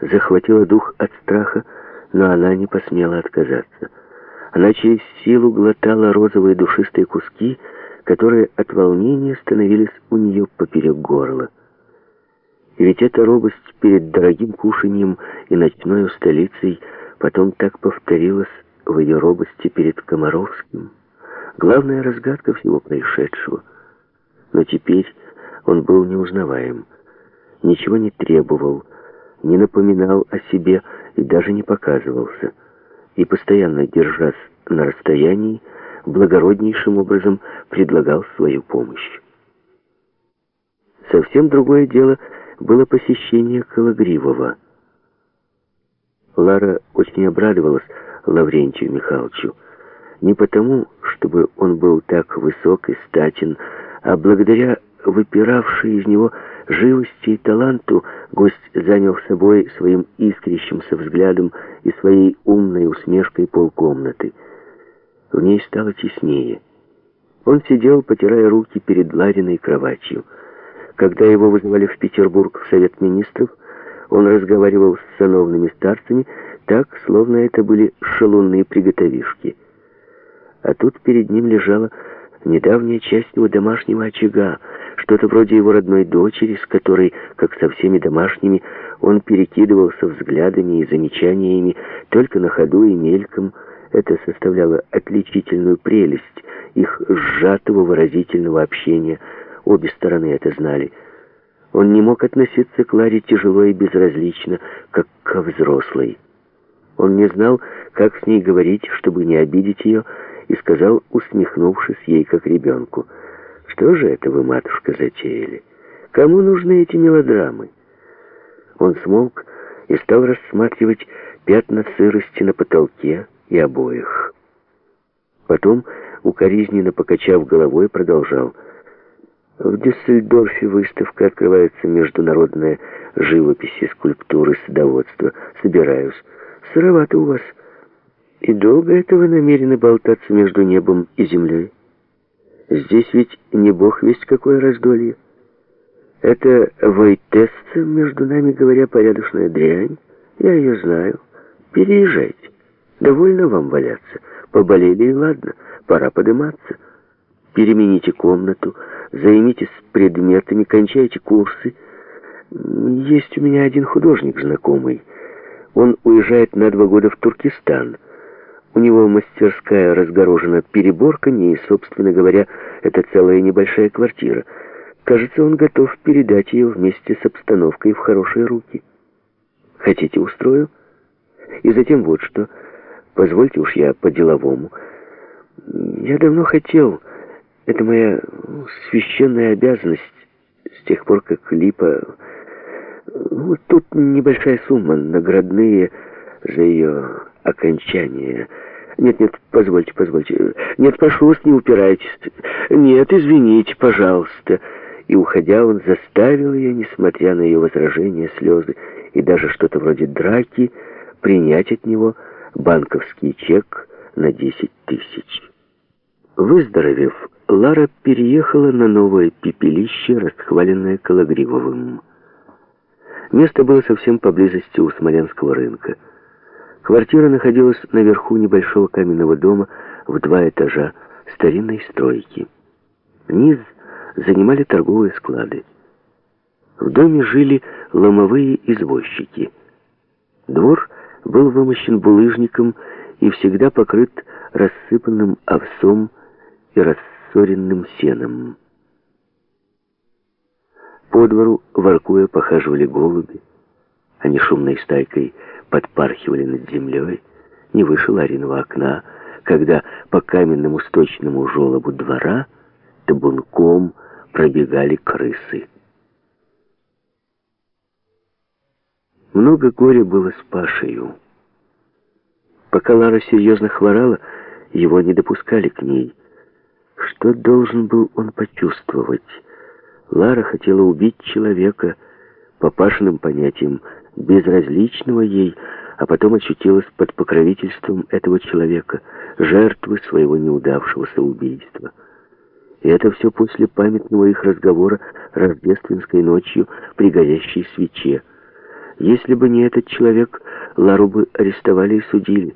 захватила дух от страха, но она не посмела отказаться. Она через силу глотала розовые душистые куски, которые от волнения становились у нее поперек горла. И ведь эта робость перед дорогим кушанием и ночной столицей потом так повторилась в ее робости перед Комаровским. Главная разгадка всего происшедшего. Но теперь он был неузнаваем, ничего не требовал, не напоминал о себе и даже не показывался. И постоянно, держась на расстоянии, благороднейшим образом предлагал свою помощь. Совсем другое дело было посещение Калагривого. Лара очень обрадовалась Лаврентию Михайловичу. Не потому, чтобы он был так высок и статен, а благодаря выпиравшей из него живости и таланту гость занял собой своим искрящимся взглядом и своей умной усмешкой полкомнаты. В ней стало теснее. Он сидел, потирая руки перед Лариной кроватью. Когда его вызывали в Петербург в Совет Министров, он разговаривал с сановными старцами так, словно это были шалунные приготовишки. А тут перед ним лежала недавняя часть его домашнего очага, что-то вроде его родной дочери, с которой, как со всеми домашними, он перекидывался взглядами и замечаниями только на ходу и мельком. Это составляло отличительную прелесть их сжатого выразительного общения – Обе стороны это знали. Он не мог относиться к Ларе тяжело и безразлично, как ко взрослой. Он не знал, как с ней говорить, чтобы не обидеть ее, и сказал, усмехнувшись ей, как ребенку, «Что же это вы, матушка, затеяли? Кому нужны эти мелодрамы?» Он смолк и стал рассматривать пятна сырости на потолке и обоих. Потом, укоризненно покачав головой, продолжал — в Дюссельдорфе выставка открывается международная живопись и скульптуры садоводства. Собираюсь. Сыровато у вас. И долго это вы намерены болтаться между небом и землей? Здесь ведь не бог весть какое раздолье. Это Войтесса, между нами говоря, порядочная дрянь. Я ее знаю. Переезжайте. Довольно вам валяться. Поболели и ладно. Пора подниматься перемените комнату, займитесь предметами, кончайте курсы. Есть у меня один художник знакомый. Он уезжает на два года в Туркестан. У него мастерская разгорожена переборками, и, собственно говоря, это целая небольшая квартира. Кажется, он готов передать ее вместе с обстановкой в хорошие руки. Хотите, устрою? И затем вот что. Позвольте уж я по-деловому. Я давно хотел... Это моя священная обязанность с тех пор, как Липа... Вот тут небольшая сумма, наградные за ее окончание. Нет, нет, позвольте, позвольте. Нет, прошу вас, не упирайтесь. Нет, извините, пожалуйста. И, уходя, он заставил ее, несмотря на ее возражения, слезы и даже что-то вроде драки, принять от него банковский чек на 10 тысяч. Выздоровев, Лара переехала на новое пепелище, расхваленное Калагривовым. Место было совсем поблизости у Смоленского рынка. Квартира находилась наверху небольшого каменного дома в два этажа старинной стройки. Низ занимали торговые склады. В доме жили ломовые извозчики. Двор был вымощен булыжником и всегда покрыт рассыпанным овсом и рассоренным сеном. По двору, воркуя, похаживали голуби. Они шумной стайкой подпархивали над землей. Не выше Лариного окна, когда по каменному сточному желобу двора табунком пробегали крысы. Много горя было с Пашею. Пока Лара серьезно хворала, его не допускали к ней. Что должен был он почувствовать? Лара хотела убить человека, по Пашиным понятиям, безразличного ей, а потом очутилась под покровительством этого человека, жертвы своего неудавшегося убийства. И это все после памятного их разговора рождественской ночью при горящей свече. Если бы не этот человек, Лару бы арестовали и судили.